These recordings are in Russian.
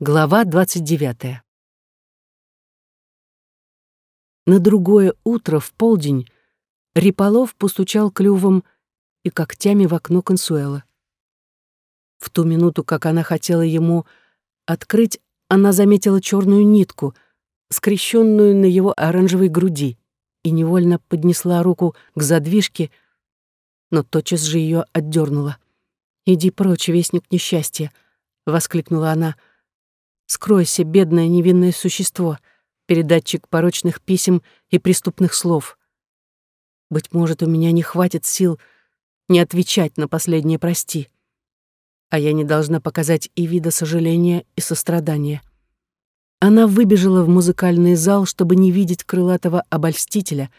Глава 29. На другое утро в полдень Риполов постучал клювом и когтями в окно Консуэла. В ту минуту, как она хотела ему открыть, она заметила черную нитку, скрещенную на его оранжевой груди, и невольно поднесла руку к задвижке, но тотчас же ее отдернула. «Иди прочь, вестник несчастья!» — воскликнула она — Скройся, бедное невинное существо, передатчик порочных писем и преступных слов. Быть может, у меня не хватит сил не отвечать на последнее «прости», а я не должна показать и вида сожаления и сострадания. Она выбежала в музыкальный зал, чтобы не видеть крылатого обольстителя,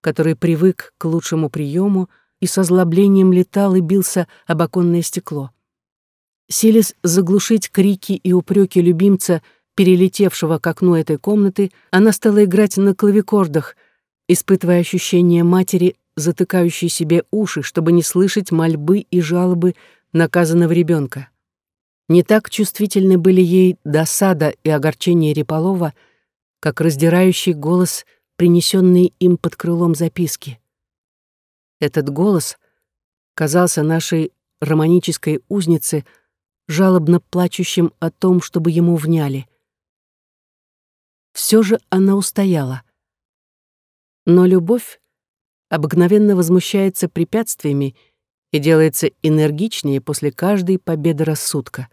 который привык к лучшему приему и со злоблением летал и бился об оконное стекло. Силясь заглушить крики и упреки любимца, перелетевшего к окну этой комнаты, она стала играть на клавикордах, испытывая ощущение матери, затыкающей себе уши, чтобы не слышать мольбы и жалобы наказанного ребенка. Не так чувствительны были ей досада и огорчение Реполова, как раздирающий голос, принесенный им под крылом записки. Этот голос казался нашей романической узнице — жалобно плачущим о том, чтобы ему вняли. Все же она устояла. Но любовь обыкновенно возмущается препятствиями и делается энергичнее после каждой победы рассудка.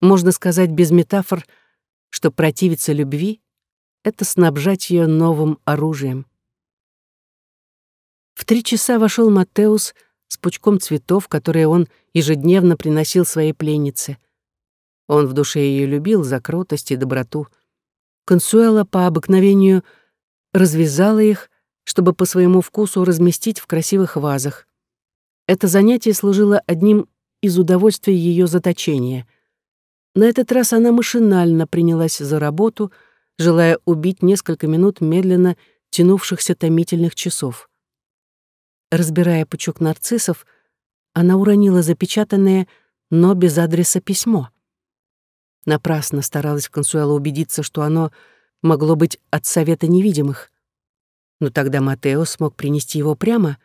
Можно сказать без метафор, что противиться любви — это снабжать ее новым оружием. В три часа вошел Матеус с пучком цветов, которые он ежедневно приносил своей пленнице. Он в душе ее любил за кротость и доброту. Консуэла по обыкновению развязала их, чтобы по своему вкусу разместить в красивых вазах. Это занятие служило одним из удовольствий ее заточения. На этот раз она машинально принялась за работу, желая убить несколько минут медленно тянувшихся томительных часов. Разбирая пучок нарциссов, она уронила запечатанное, но без адреса письмо. Напрасно старалась Консуэла убедиться, что оно могло быть от Совета Невидимых. Но тогда Матео смог принести его прямо.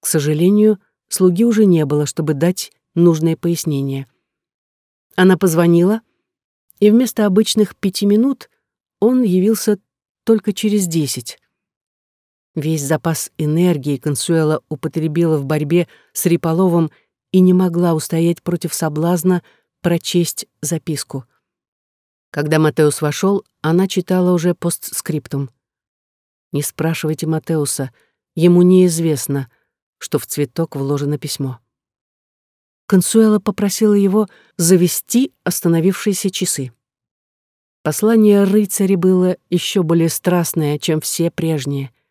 К сожалению, слуги уже не было, чтобы дать нужное пояснение. Она позвонила, и вместо обычных пяти минут он явился только через десять. Весь запас энергии Консуэла употребила в борьбе с Риполовым и не могла устоять против соблазна прочесть записку. Когда Матеус вошел, она читала уже постскриптум. «Не спрашивайте Матеуса, ему неизвестно, что в цветок вложено письмо». Консуэла попросила его завести остановившиеся часы. Послание рыцаря было еще более страстное, чем все прежние —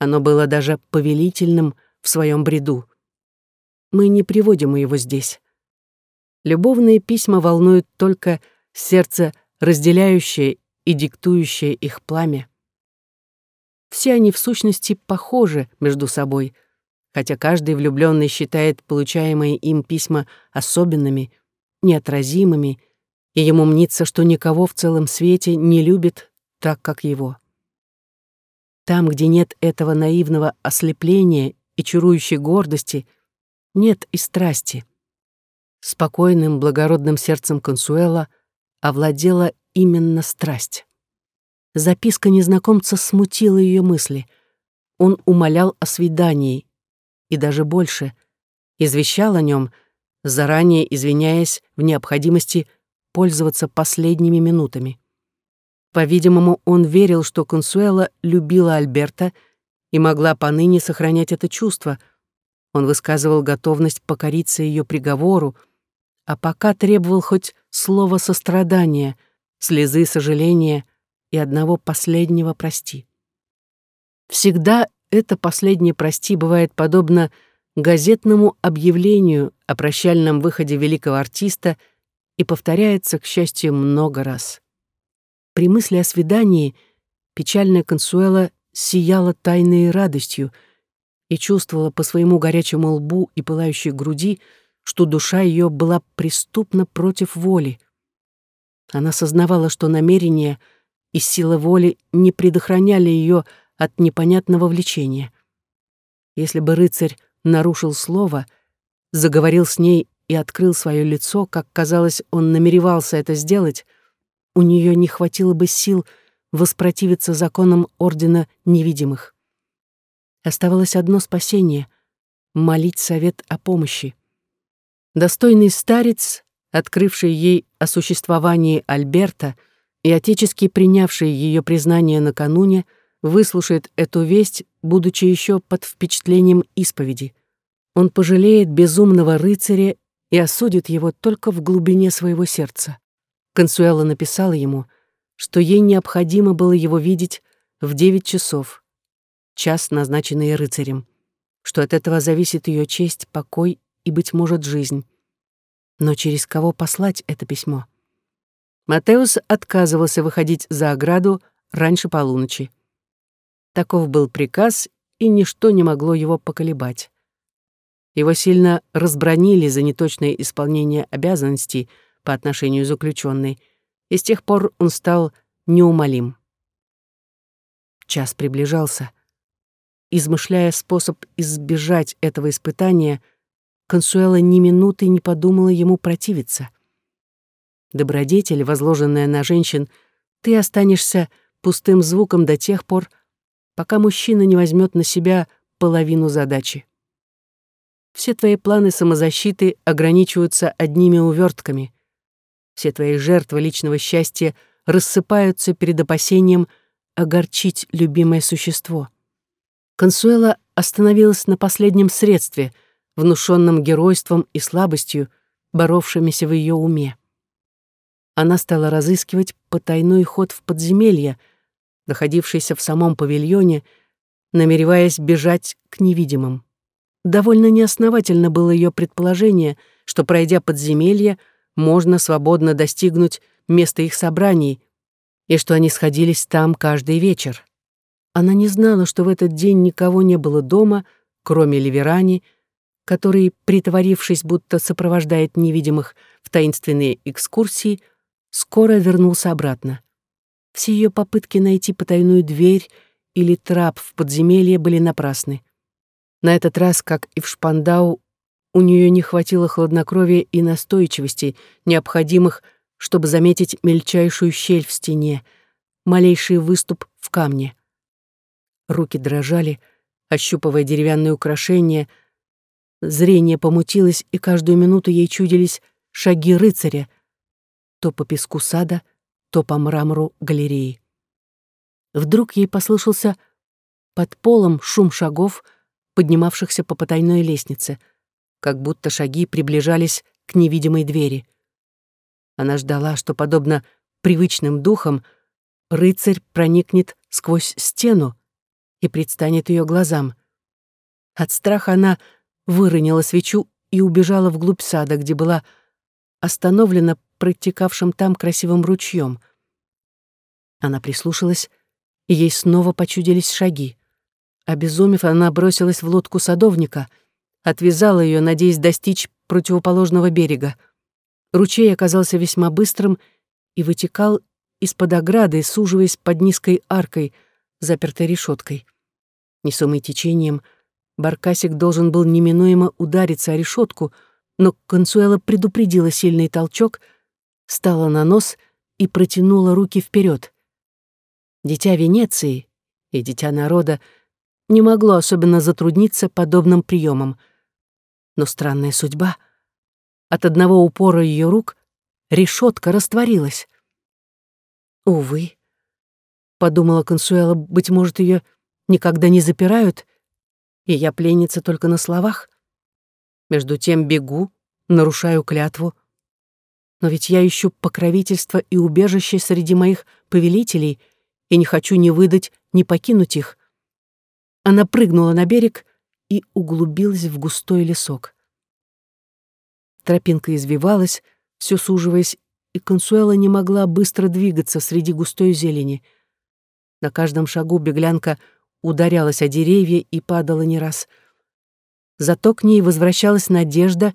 оно было даже повелительным в своем бреду. Мы не приводим его здесь. Любовные письма волнуют только сердце, разделяющее и диктующее их пламя. Все они в сущности похожи между собой, хотя каждый влюбленный считает получаемые им письма особенными, неотразимыми, и ему мнится, что никого в целом свете не любит так, как его. Там, где нет этого наивного ослепления и чарующей гордости, нет и страсти. Спокойным, благородным сердцем Консуэла овладела именно страсть. Записка незнакомца смутила ее мысли. Он умолял о свидании, и даже больше, извещал о нем, заранее извиняясь в необходимости пользоваться последними минутами. По-видимому, он верил, что Консуэла любила Альберта и могла поныне сохранять это чувство. Он высказывал готовность покориться ее приговору, а пока требовал хоть слова сострадания, слезы сожаления и одного последнего «прости». Всегда это последнее «прости» бывает подобно газетному объявлению о прощальном выходе великого артиста и повторяется, к счастью, много раз. При мысли о свидании печальная Консуэла сияла тайной радостью и чувствовала по своему горячему лбу и пылающей груди, что душа ее была преступна против воли. Она сознавала, что намерения и сила воли не предохраняли ее от непонятного влечения. Если бы рыцарь нарушил слово, заговорил с ней и открыл свое лицо, как казалось, он намеревался это сделать, у нее не хватило бы сил воспротивиться законам Ордена Невидимых. Оставалось одно спасение — молить совет о помощи. Достойный старец, открывший ей о существовании Альберта и отечески принявший ее признание накануне, выслушает эту весть, будучи еще под впечатлением исповеди. Он пожалеет безумного рыцаря и осудит его только в глубине своего сердца. Консуэла написала ему, что ей необходимо было его видеть в девять часов, час, назначенный рыцарем, что от этого зависит ее честь, покой и, быть может, жизнь. Но через кого послать это письмо? Матеус отказывался выходить за ограду раньше полуночи. Таков был приказ, и ничто не могло его поколебать. Его сильно разбронили за неточное исполнение обязанностей по отношению заключенной, и с тех пор он стал неумолим. Час приближался. Измышляя способ избежать этого испытания, Консуэла ни минуты не подумала ему противиться. Добродетель, возложенная на женщин, ты останешься пустым звуком до тех пор, пока мужчина не возьмет на себя половину задачи. Все твои планы самозащиты ограничиваются одними увертками. Все твои жертвы личного счастья рассыпаются перед опасением огорчить любимое существо. Консуэла остановилась на последнем средстве, внушенном геройством и слабостью, боровшимися в ее уме. Она стала разыскивать потайной ход в подземелье, находившийся в самом павильоне, намереваясь бежать к невидимым. Довольно неосновательно было ее предположение, что, пройдя подземелье, можно свободно достигнуть места их собраний, и что они сходились там каждый вечер. Она не знала, что в этот день никого не было дома, кроме Ливерани, который, притворившись, будто сопровождает невидимых в таинственные экскурсии, скоро вернулся обратно. Все ее попытки найти потайную дверь или трап в подземелье были напрасны. На этот раз, как и в Шпандау, у нее не хватило хладнокровия и настойчивости, необходимых, чтобы заметить мельчайшую щель в стене, малейший выступ в камне. Руки дрожали, ощупывая деревянные украшения, зрение помутилось, и каждую минуту ей чудились шаги рыцаря, то по песку сада, то по мрамору галереи. Вдруг ей послышался под полом шум шагов — поднимавшихся по потайной лестнице, как будто шаги приближались к невидимой двери. Она ждала, что, подобно привычным духам, рыцарь проникнет сквозь стену и предстанет ее глазам. От страха она выронила свечу и убежала вглубь сада, где была остановлена протекавшим там красивым ручьем. Она прислушалась, и ей снова почудились шаги. Обезумев, она бросилась в лодку садовника, отвязала ее, надеясь достичь противоположного берега. Ручей оказался весьма быстрым и вытекал из-под ограды, суживаясь под низкой аркой, запертой решеткой. Несомый течением, баркасик должен был неминуемо удариться о решетку, но Консуэла предупредила сильный толчок, стала на нос и протянула руки вперед. Дитя Венеции и дитя народа — не могло особенно затрудниться подобным приемом. Но странная судьба. От одного упора ее рук решетка растворилась. «Увы», — подумала Консуэла, — «быть может, ее никогда не запирают, и я пленница только на словах. Между тем бегу, нарушаю клятву. Но ведь я ищу покровительство и убежище среди моих повелителей и не хочу ни выдать, ни покинуть их. Она прыгнула на берег и углубилась в густой лесок. Тропинка извивалась, все суживаясь, и Консуэла не могла быстро двигаться среди густой зелени. На каждом шагу беглянка ударялась о деревья и падала не раз. Зато к ней возвращалась надежда,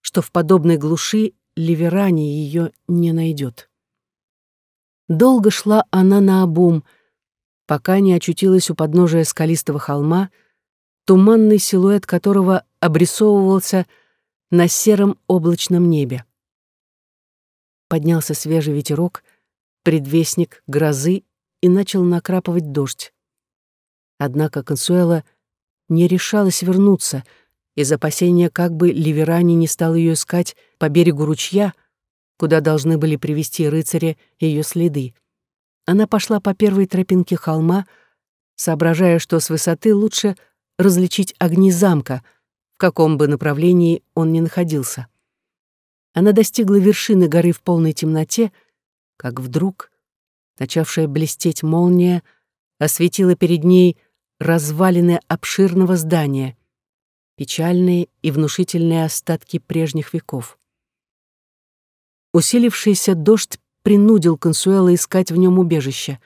что в подобной глуши Ливерани ее не найдет. Долго шла она на обум, пока не очутилась у подножия скалистого холма, туманный силуэт которого обрисовывался на сером облачном небе. Поднялся свежий ветерок, предвестник грозы, и начал накрапывать дождь. Однако Консуэла не решалась вернуться из опасения, как бы Ливерани не стал ее искать по берегу ручья, куда должны были привести рыцаря ее следы. Она пошла по первой тропинке холма, соображая, что с высоты лучше различить огни замка, в каком бы направлении он ни находился. Она достигла вершины горы в полной темноте, как вдруг, начавшая блестеть молния, осветила перед ней развалины обширного здания, печальные и внушительные остатки прежних веков. Усилившийся дождь принудил Консуэла искать в нем убежище.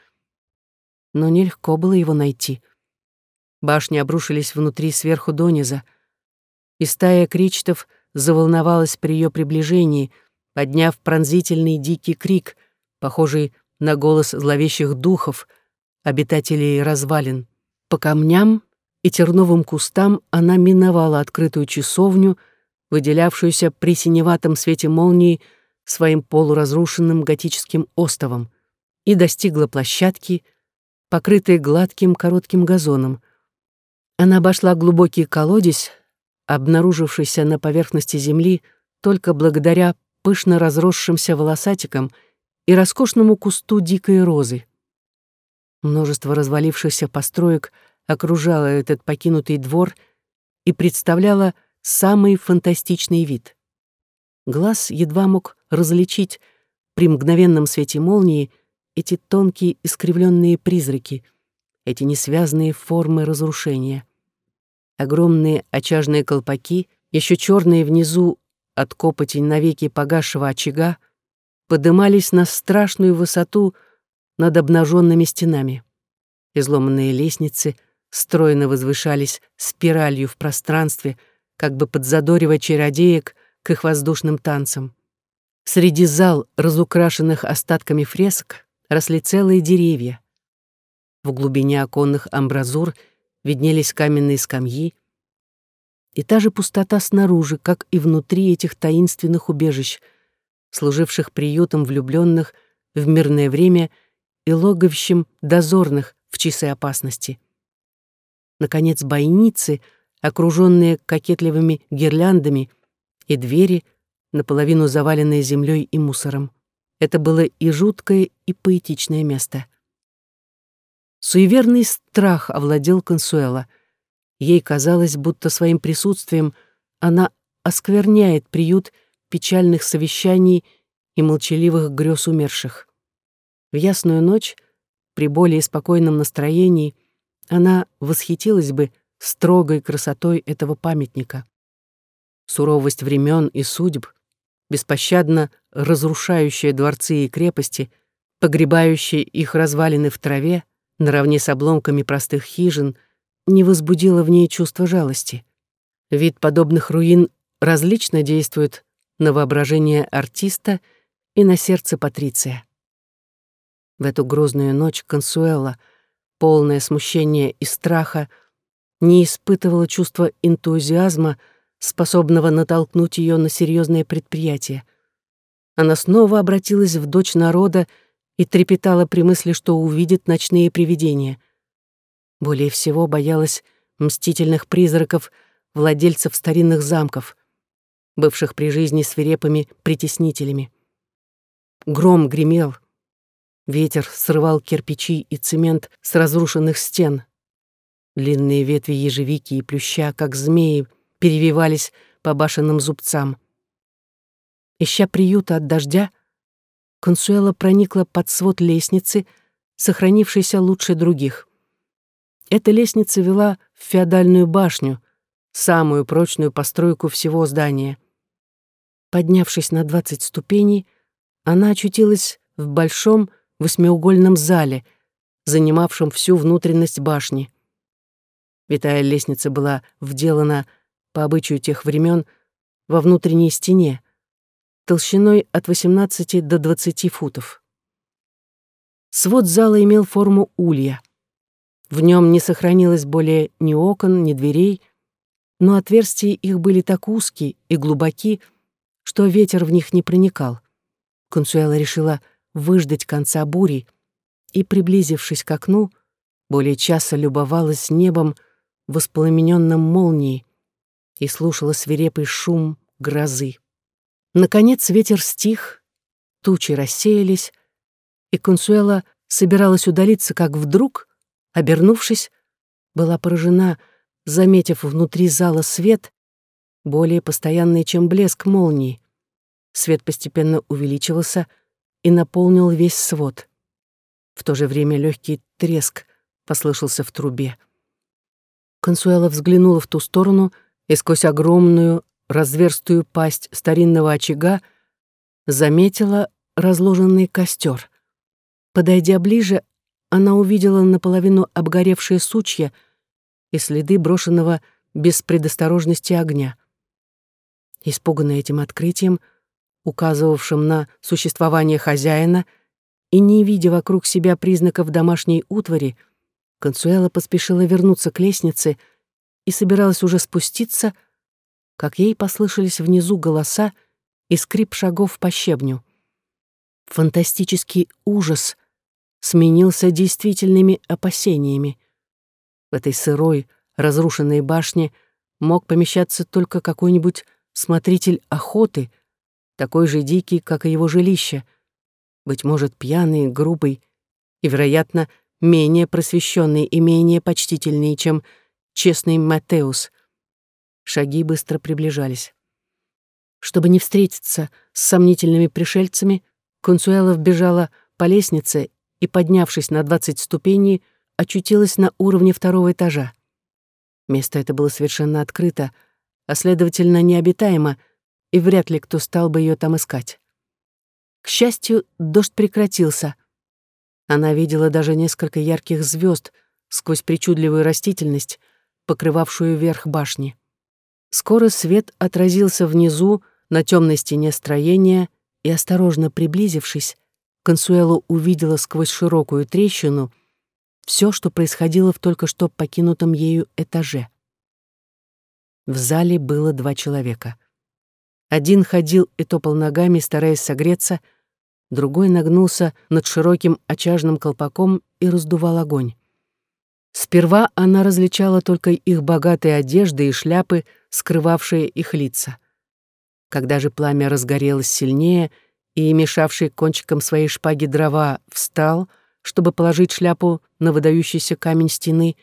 Но нелегко было его найти. Башни обрушились внутри сверху дониза, и стая кричтов заволновалась при ее приближении, подняв пронзительный дикий крик, похожий на голос зловещих духов, обитателей развалин. По камням и терновым кустам она миновала открытую часовню, выделявшуюся при синеватом свете молнии своим полуразрушенным готическим остовом и достигла площадки, покрытой гладким коротким газоном. Она обошла глубокий колодец, обнаружившийся на поверхности земли только благодаря пышно разросшимся волосатикам и роскошному кусту дикой розы. Множество развалившихся построек окружало этот покинутый двор и представляло самый фантастичный вид. Глаз едва мог различить при мгновенном свете молнии эти тонкие искривленные призраки, эти несвязные формы разрушения. Огромные очажные колпаки, еще черные внизу от копоти навеки погасшего очага, подымались на страшную высоту над обнаженными стенами. Изломанные лестницы стройно возвышались спиралью в пространстве, как бы подзадоривая чародеек — к их воздушным танцам. Среди зал, разукрашенных остатками фресок, росли целые деревья. В глубине оконных амбразур виднелись каменные скамьи, и та же пустота снаружи, как и внутри этих таинственных убежищ, служивших приютом влюбленных в мирное время и логовищем дозорных в часы опасности. Наконец, бойницы, окруженные кокетливыми гирляндами, и двери, наполовину заваленные землей и мусором. Это было и жуткое, и поэтичное место. Суеверный страх овладел Консуэла. Ей казалось, будто своим присутствием она оскверняет приют печальных совещаний и молчаливых грез умерших. В ясную ночь, при более спокойном настроении, она восхитилась бы строгой красотой этого памятника суровость времен и судеб, беспощадно разрушающая дворцы и крепости, погребающая их развалины в траве, наравне с обломками простых хижин, не возбудила в ней чувство жалости. Вид подобных руин различно действует на воображение артиста и на сердце Патриция. В эту грозную ночь Консуэла, полное смущения и страха, не испытывала чувства энтузиазма, способного натолкнуть ее на серьезное предприятие. Она снова обратилась в дочь народа и трепетала при мысли, что увидит ночные привидения. Более всего боялась мстительных призраков владельцев старинных замков, бывших при жизни свирепыми притеснителями. Гром гремел, ветер срывал кирпичи и цемент с разрушенных стен. Длинные ветви ежевики и плюща, как змеи, перевивались по башенным зубцам. Ища приюта от дождя, Консуэла проникла под свод лестницы, сохранившейся лучше других. Эта лестница вела в феодальную башню, самую прочную постройку всего здания. Поднявшись на двадцать ступеней, она очутилась в большом восьмиугольном зале, занимавшем всю внутренность башни. Витая лестница была вделана по обычаю тех времен, во внутренней стене, толщиной от 18 до 20 футов. Свод зала имел форму улья. В нем не сохранилось более ни окон, ни дверей, но отверстия их были так узкие и глубоки, что ветер в них не проникал. Консуэла решила выждать конца бури и, приблизившись к окну, более часа любовалась небом, воспламененным молнией, и слушала свирепый шум грозы. Наконец ветер стих, тучи рассеялись, и Консуэла собиралась удалиться, как вдруг, обернувшись, была поражена, заметив внутри зала свет, более постоянный, чем блеск молнии. Свет постепенно увеличивался и наполнил весь свод. В то же время легкий треск послышался в трубе. Консуэла взглянула в ту сторону и сквозь огромную разверстую пасть старинного очага заметила разложенный костер. Подойдя ближе, она увидела наполовину обгоревшие сучья и следы брошенного без предосторожности огня. Испуганная этим открытием, указывавшим на существование хозяина, и не видя вокруг себя признаков домашней утвари, Консуэла поспешила вернуться к лестнице и собиралась уже спуститься, как ей послышались внизу голоса и скрип шагов по щебню. Фантастический ужас сменился действительными опасениями. В этой сырой, разрушенной башне мог помещаться только какой-нибудь смотритель охоты, такой же дикий, как и его жилище, быть может, пьяный, грубый и, вероятно, менее просвещенный и менее почтительный, чем честный Матеус. Шаги быстро приближались. Чтобы не встретиться с сомнительными пришельцами, Консуэла вбежала по лестнице и, поднявшись на двадцать ступеней, очутилась на уровне второго этажа. Место это было совершенно открыто, а, следовательно, необитаемо, и вряд ли кто стал бы ее там искать. К счастью, дождь прекратился — она видела даже несколько ярких звезд сквозь причудливую растительность, покрывавшую верх башни. Скоро свет отразился внизу на темной стене строения, и, осторожно приблизившись, Консуэло увидела сквозь широкую трещину все, что происходило в только что покинутом ею этаже. В зале было два человека. Один ходил и топал ногами, стараясь согреться — другой нагнулся над широким очажным колпаком и раздувал огонь. Сперва она различала только их богатые одежды и шляпы, скрывавшие их лица. Когда же пламя разгорелось сильнее, и, мешавший кончиком своей шпаги дрова, встал, чтобы положить шляпу на выдающийся камень стены,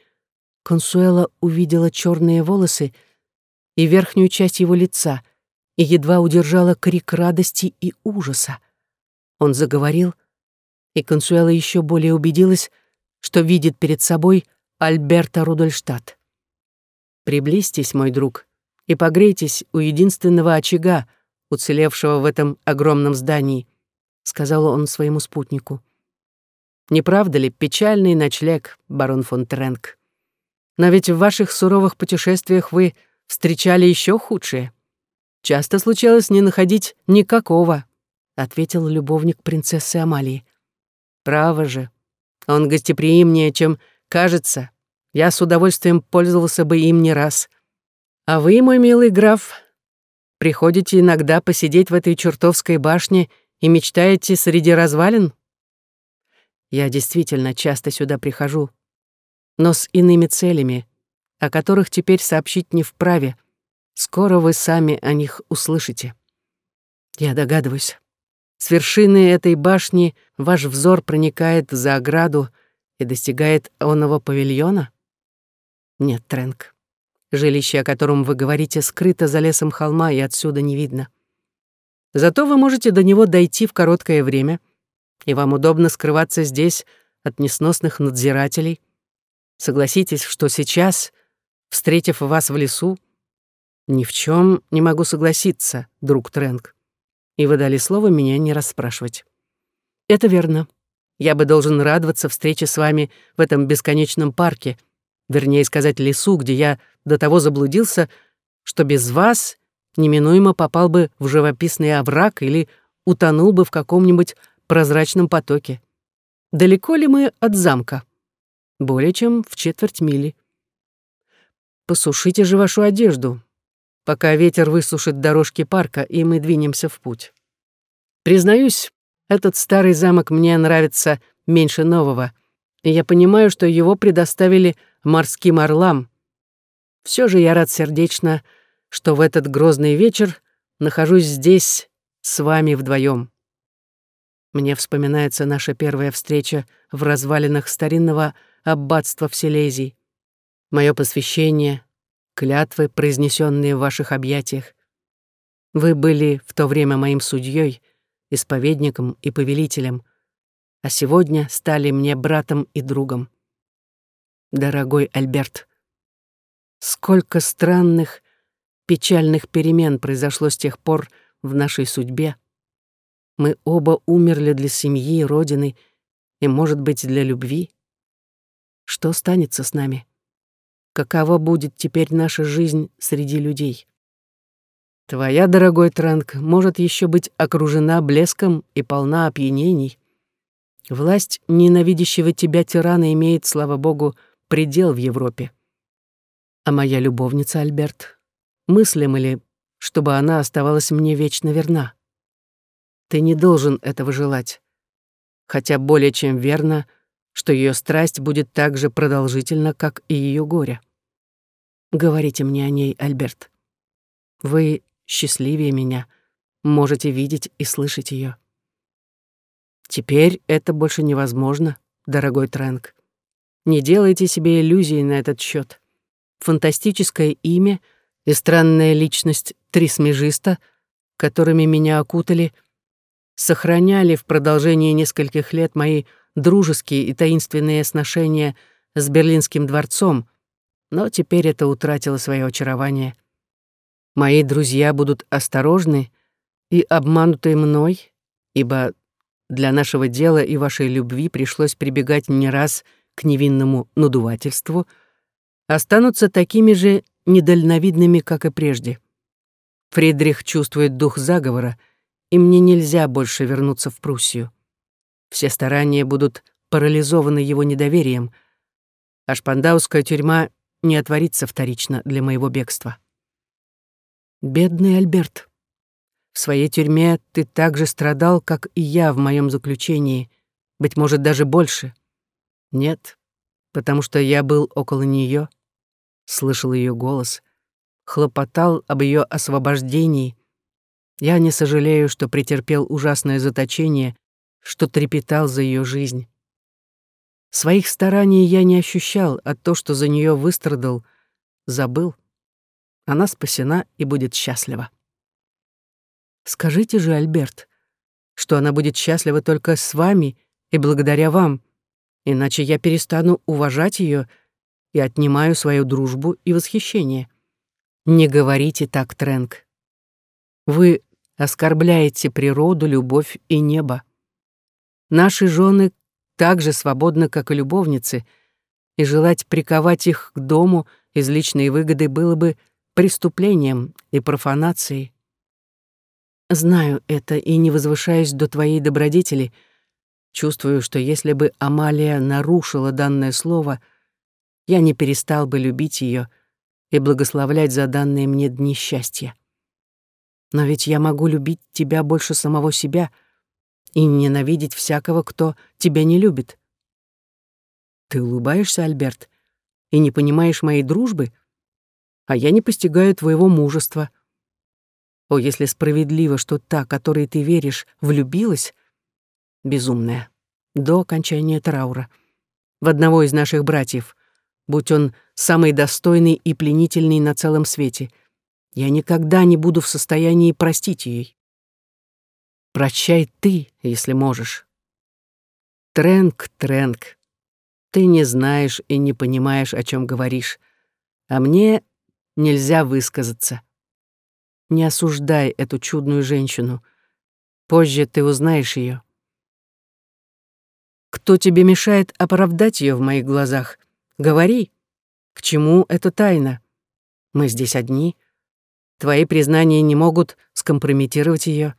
Консуэла увидела черные волосы и верхнюю часть его лица и едва удержала крик радости и ужаса. Он заговорил, и Консуэла еще более убедилась, что видит перед собой Альберта Рудольштадт. «Приблизьтесь, мой друг, и погрейтесь у единственного очага, уцелевшего в этом огромном здании», — сказал он своему спутнику. «Не правда ли печальный ночлег, барон фон Тренк? Но ведь в ваших суровых путешествиях вы встречали еще худшее. Часто случалось не находить никакого, — ответил любовник принцессы Амалии. «Право же, он гостеприимнее, чем кажется. Я с удовольствием пользовался бы им не раз. А вы, мой милый граф, приходите иногда посидеть в этой чертовской башне и мечтаете среди развалин? Я действительно часто сюда прихожу, но с иными целями, о которых теперь сообщить не вправе. Скоро вы сами о них услышите. Я догадываюсь. С вершины этой башни ваш взор проникает за ограду и достигает оного павильона? Нет, Трэнк. Жилище, о котором вы говорите, скрыто за лесом холма и отсюда не видно. Зато вы можете до него дойти в короткое время, и вам удобно скрываться здесь от несносных надзирателей. Согласитесь, что сейчас, встретив вас в лесу, ни в чем не могу согласиться, друг Трэнк и вы дали слово меня не расспрашивать. Это верно. Я бы должен радоваться встрече с вами в этом бесконечном парке, вернее сказать, лесу, где я до того заблудился, что без вас неминуемо попал бы в живописный овраг или утонул бы в каком-нибудь прозрачном потоке. далеко ли мы от замка? Более чем в четверть мили. Посушите же вашу одежду, пока ветер высушит дорожки парка, и мы двинемся в путь. Признаюсь, этот старый замок мне нравится меньше нового, и я понимаю, что его предоставили морским орлам. Все же я рад сердечно, что в этот грозный вечер нахожусь здесь с вами вдвоем. Мне вспоминается наша первая встреча в развалинах старинного аббатства в Силезии. Мое посвящение, клятвы, произнесенные в ваших объятиях. Вы были в то время моим судьей, исповедником и повелителем, а сегодня стали мне братом и другом. Дорогой Альберт, сколько странных, печальных перемен произошло с тех пор в нашей судьбе. Мы оба умерли для семьи, родины и, может быть, для любви. Что станется с нами? Какова будет теперь наша жизнь среди людей? Твоя, дорогой Транк, может еще быть окружена блеском и полна опьянений. Власть ненавидящего тебя тирана имеет, слава богу, предел в Европе. А моя любовница, Альберт, мыслим ли, чтобы она оставалась мне вечно верна? Ты не должен этого желать. Хотя более чем верно, что ее страсть будет так же продолжительна, как и ее горе. Говорите мне о ней, Альберт. Вы счастливее меня, можете видеть и слышать ее. Теперь это больше невозможно, дорогой Трэнк. Не делайте себе иллюзий на этот счет. Фантастическое имя и странная личность трисмежиста, которыми меня окутали, сохраняли в продолжении нескольких лет мои дружеские и таинственные сношения с Берлинским дворцом, но теперь это утратило свое очарование. Мои друзья будут осторожны и обмануты мной, ибо для нашего дела и вашей любви пришлось прибегать не раз к невинному надувательству, останутся такими же недальновидными, как и прежде. Фридрих чувствует дух заговора, и мне нельзя больше вернуться в Пруссию. Все старания будут парализованы его недоверием, а шпандауская тюрьма не отворится вторично для моего бегства. Бедный Альберт, в своей тюрьме ты так же страдал, как и я в моем заключении, быть может, даже больше. Нет, потому что я был около нее, слышал ее голос, хлопотал об ее освобождении. Я не сожалею, что претерпел ужасное заточение что трепетал за ее жизнь. Своих стараний я не ощущал, а то, что за нее выстрадал, забыл. Она спасена и будет счастлива. Скажите же, Альберт, что она будет счастлива только с вами и благодаря вам, иначе я перестану уважать ее и отнимаю свою дружбу и восхищение. Не говорите так, Трэнк. Вы оскорбляете природу, любовь и небо. Наши жены так же свободны, как и любовницы, и желать приковать их к дому из личной выгоды было бы преступлением и профанацией. Знаю это и не возвышаюсь до твоей добродетели, чувствую, что если бы Амалия нарушила данное слово, я не перестал бы любить ее и благословлять за данные мне дни счастья. Но ведь я могу любить тебя больше самого себя — и ненавидеть всякого, кто тебя не любит. Ты улыбаешься, Альберт, и не понимаешь моей дружбы, а я не постигаю твоего мужества. О, если справедливо, что та, которой ты веришь, влюбилась, безумная, до окончания траура, в одного из наших братьев, будь он самый достойный и пленительный на целом свете, я никогда не буду в состоянии простить ей. Прощай ты, если можешь. Тренк, Тренк, ты не знаешь и не понимаешь, о чем говоришь, а мне нельзя высказаться. Не осуждай эту чудную женщину. Позже ты узнаешь ее. Кто тебе мешает оправдать ее в моих глазах? Говори. К чему эта тайна? Мы здесь одни. Твои признания не могут скомпрометировать ее.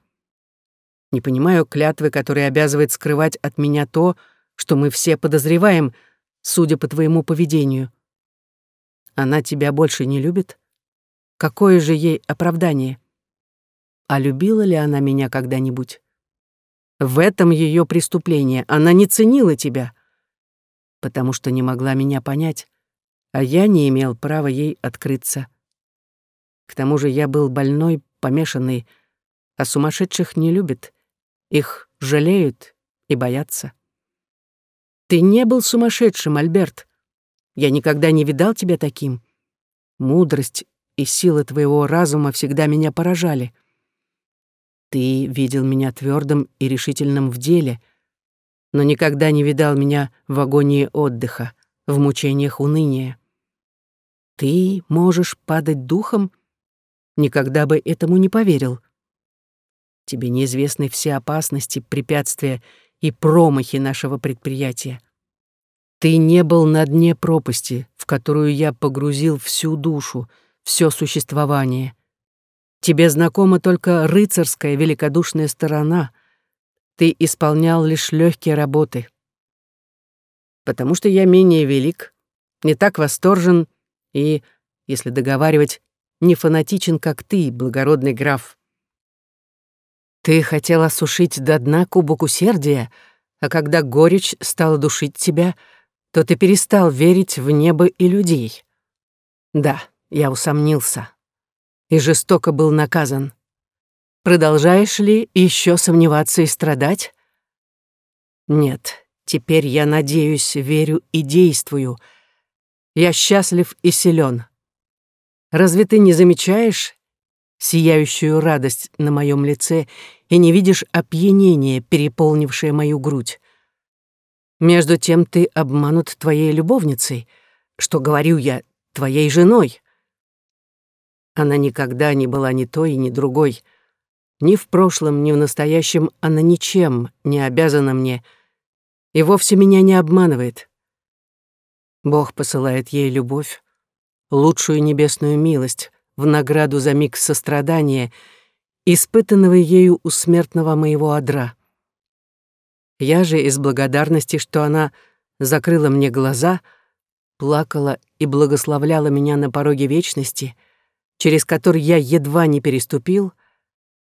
Не понимаю клятвы, которая обязывает скрывать от меня то, что мы все подозреваем, судя по твоему поведению. Она тебя больше не любит? Какое же ей оправдание? А любила ли она меня когда-нибудь? В этом ее преступление. Она не ценила тебя, потому что не могла меня понять, а я не имел права ей открыться. К тому же я был больной, помешанный, а сумасшедших не любят. Их жалеют и боятся. Ты не был сумасшедшим, Альберт. Я никогда не видал тебя таким. Мудрость и сила твоего разума всегда меня поражали. Ты видел меня твердым и решительным в деле, но никогда не видал меня в агонии отдыха, в мучениях уныния. Ты можешь падать духом? Никогда бы этому не поверил. Тебе неизвестны все опасности, препятствия и промахи нашего предприятия. Ты не был на дне пропасти, в которую я погрузил всю душу, все существование. Тебе знакома только рыцарская великодушная сторона. Ты исполнял лишь легкие работы. Потому что я менее велик, не так восторжен и, если договаривать, не фанатичен, как ты, благородный граф. Ты хотел осушить до дна кубок усердия, а когда горечь стала душить тебя, то ты перестал верить в небо и людей. Да, я усомнился и жестоко был наказан. Продолжаешь ли еще сомневаться и страдать? Нет, теперь я надеюсь, верю и действую. Я счастлив и силен. Разве ты не замечаешь сияющую радость на моем лице и не видишь опьянения, переполнившее мою грудь. Между тем ты обманут твоей любовницей, что, говорю я, твоей женой. Она никогда не была ни той, ни другой. Ни в прошлом, ни в настоящем она ничем не обязана мне и вовсе меня не обманывает. Бог посылает ей любовь, лучшую небесную милость в награду за миг сострадания — испытанного ею у смертного моего одра. Я же из благодарности, что она закрыла мне глаза, плакала и благословляла меня на пороге вечности, через который я едва не переступил,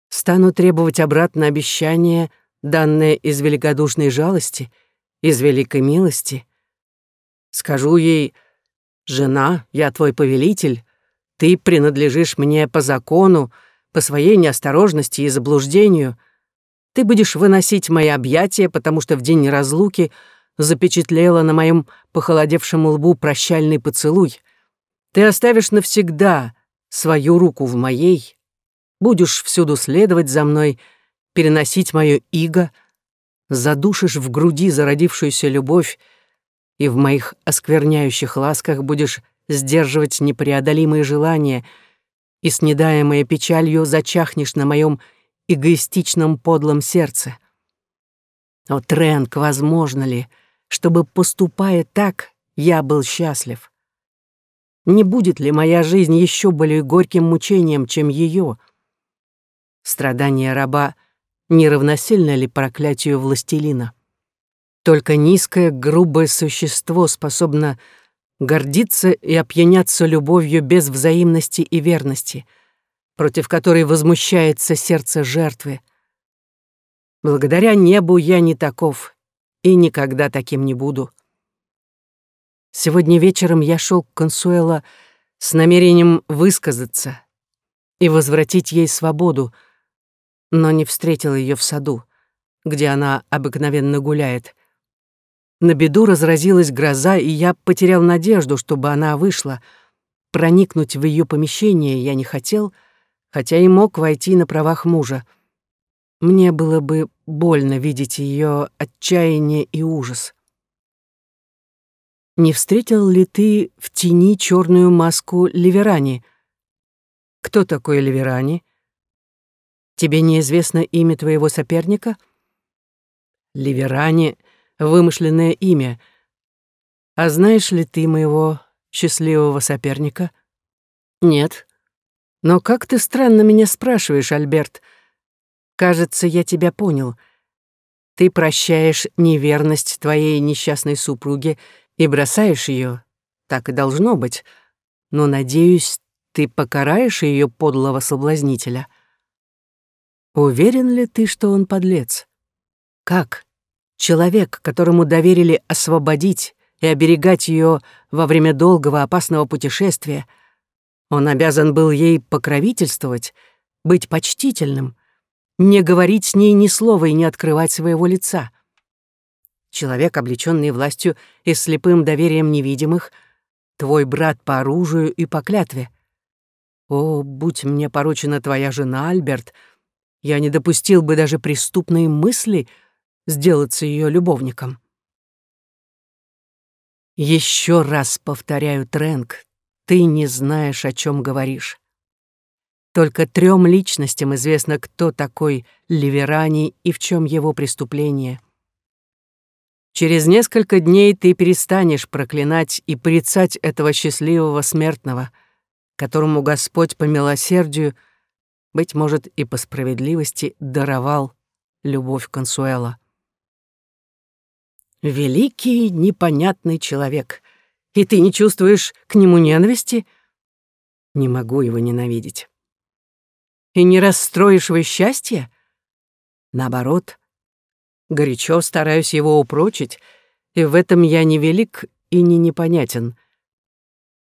стану требовать обратно обещание, данное из великодушной жалости, из великой милости. Скажу ей, «Жена, я твой повелитель, ты принадлежишь мне по закону, по своей неосторожности и заблуждению. Ты будешь выносить мои объятия, потому что в день разлуки запечатлела на моем похолодевшем лбу прощальный поцелуй. Ты оставишь навсегда свою руку в моей, будешь всюду следовать за мной, переносить мое иго, задушишь в груди зародившуюся любовь, и в моих оскверняющих ласках будешь сдерживать непреодолимые желания — и, снедаемая печалью, зачахнешь на моем эгоистичном подлом сердце. О, Тренк, возможно ли, чтобы, поступая так, я был счастлив? Не будет ли моя жизнь еще более горьким мучением, чем ее? Страдание раба не равносильно ли проклятию властелина? Только низкое, грубое существо способно гордиться и опьяняться любовью без взаимности и верности, против которой возмущается сердце жертвы. Благодаря небу я не таков и никогда таким не буду. Сегодня вечером я шел к Консуэла с намерением высказаться и возвратить ей свободу, но не встретил ее в саду, где она обыкновенно гуляет — на беду разразилась гроза, и я потерял надежду, чтобы она вышла. Проникнуть в ее помещение я не хотел, хотя и мог войти на правах мужа. Мне было бы больно видеть ее отчаяние и ужас. Не встретил ли ты в тени черную маску Ливерани? Кто такой Ливерани? Тебе неизвестно имя твоего соперника? Ливерани — вымышленное имя. А знаешь ли ты моего счастливого соперника? Нет. Но как ты странно меня спрашиваешь, Альберт. Кажется, я тебя понял. Ты прощаешь неверность твоей несчастной супруге и бросаешь ее, так и должно быть, но, надеюсь, ты покараешь ее подлого соблазнителя. Уверен ли ты, что он подлец? Как? Человек, которому доверили освободить и оберегать ее во время долгого опасного путешествия, он обязан был ей покровительствовать, быть почтительным, не говорить с ней ни слова и не открывать своего лица. Человек, облеченный властью и слепым доверием невидимых, твой брат по оружию и по клятве. О, будь мне поручена твоя жена, Альберт, я не допустил бы даже преступной мысли сделаться ее любовником. Еще раз повторяю, Трэнк, ты не знаешь, о чем говоришь. Только трем личностям известно, кто такой Ливерани и в чем его преступление. Через несколько дней ты перестанешь проклинать и порицать этого счастливого смертного, которому Господь по милосердию, быть может, и по справедливости даровал любовь Консуэла. Великий непонятный человек, и ты не чувствуешь к нему ненависти? Не могу его ненавидеть. И не расстроишь вы счастье? Наоборот, горячо стараюсь его упрочить, и в этом я не велик и не непонятен.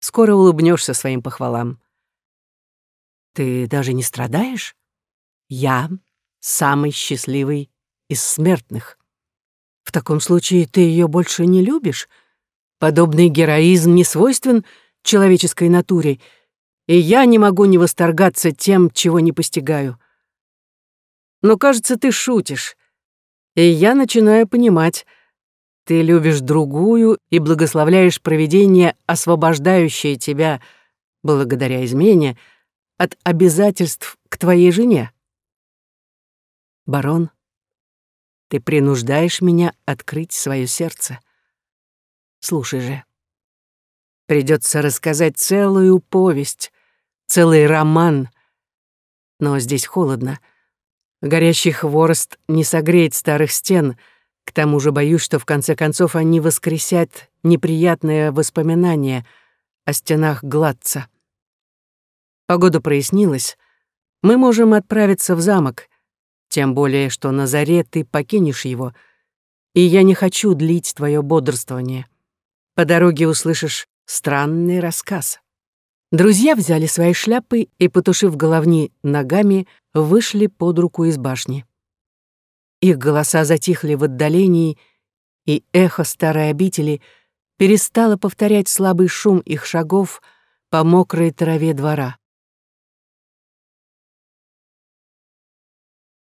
Скоро улыбнешься своим похвалам. Ты даже не страдаешь? Я самый счастливый из смертных. В таком случае ты ее больше не любишь? Подобный героизм не свойствен человеческой натуре, и я не могу не восторгаться тем, чего не постигаю. Но, кажется, ты шутишь, и я начинаю понимать, ты любишь другую и благословляешь провидение, освобождающее тебя, благодаря измене, от обязательств к твоей жене. Барон, ты принуждаешь меня открыть свое сердце. Слушай же. Придется рассказать целую повесть, целый роман. Но здесь холодно. Горящий хворост не согреет старых стен. К тому же боюсь, что в конце концов они воскресят неприятные воспоминания о стенах Гладца. Погода прояснилась. Мы можем отправиться в замок, тем более, что на заре ты покинешь его, и я не хочу длить твое бодрствование. По дороге услышишь странный рассказ. Друзья взяли свои шляпы и, потушив головни ногами, вышли под руку из башни. Их голоса затихли в отдалении, и эхо старой обители перестало повторять слабый шум их шагов по мокрой траве двора.